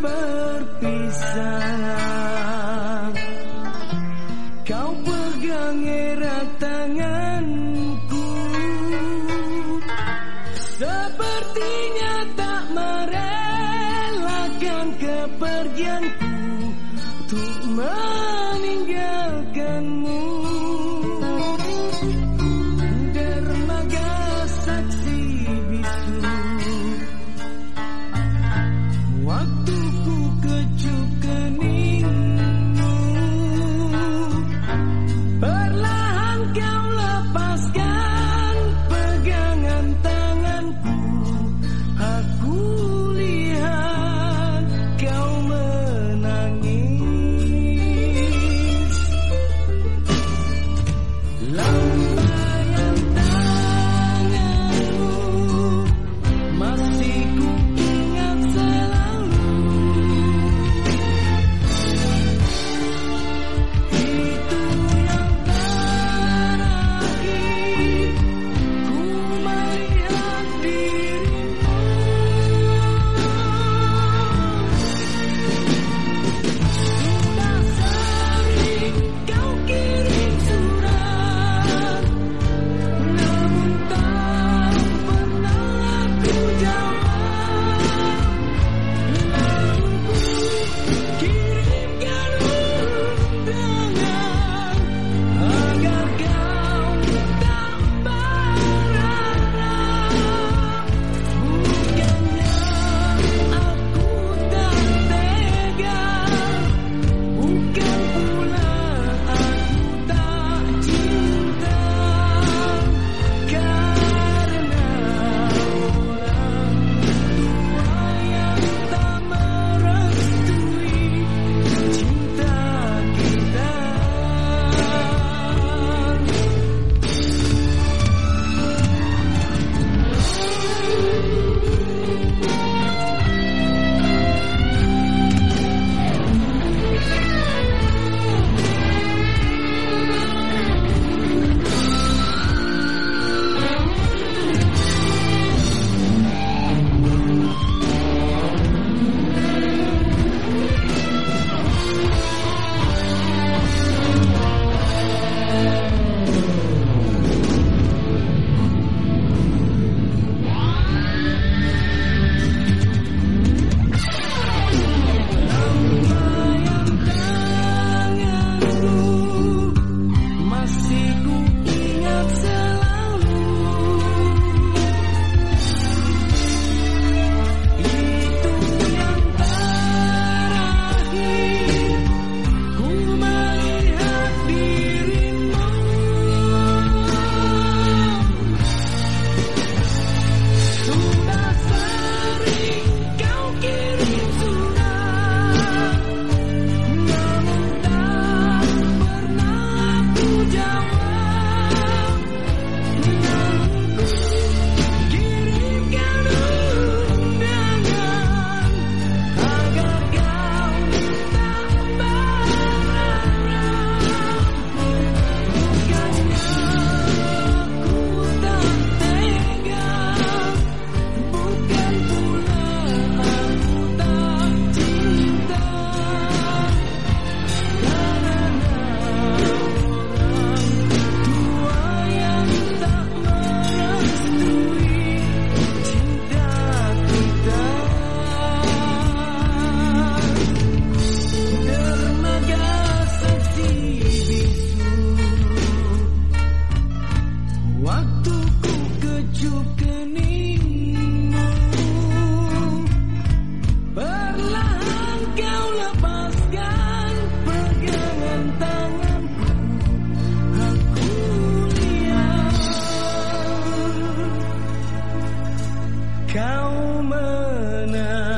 berpisah. Kau pegang erat tanganku. Sepertinya tak merelakan kepergianku Untuk meninggalkanmu kau menang.